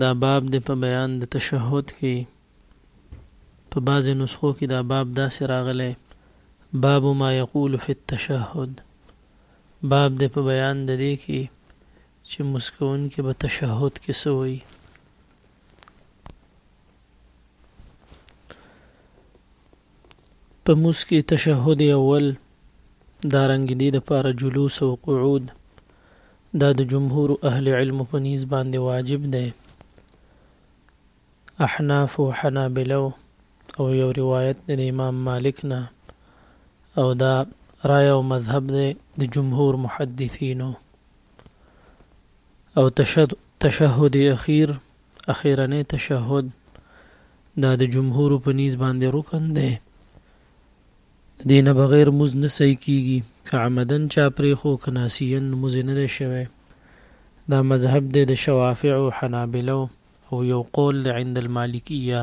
دا باب دی په بیان د تشهد کی په بعضی نسخو کی دا باب داسی راغلی باب ما یقول فی التشهد باب دی په بیان د دی کی چی مسکونکی به تشهد کی څه وایی. په مونځ کې تشهد اول دارنګ دې دپاره جلوس او قعود دا د جمهور اهل علم په نیز باندې واجب دی احناف او حنابلو او یو روایت د امام مالک نه او دا رای او مذهب دی د جمهور محدثینو او تشهد اخیر اخیرنی تشهد دا د جمهورو په نیز باندې رکن دی د دې نه بغیر لمونځ نه صحیح کیږي که عمدا چا پرېښو که ناسیا لمونځ یې نه دی شوی دا مذهب دی د شوافعو حنابلو او یو قول دی عند المالکیه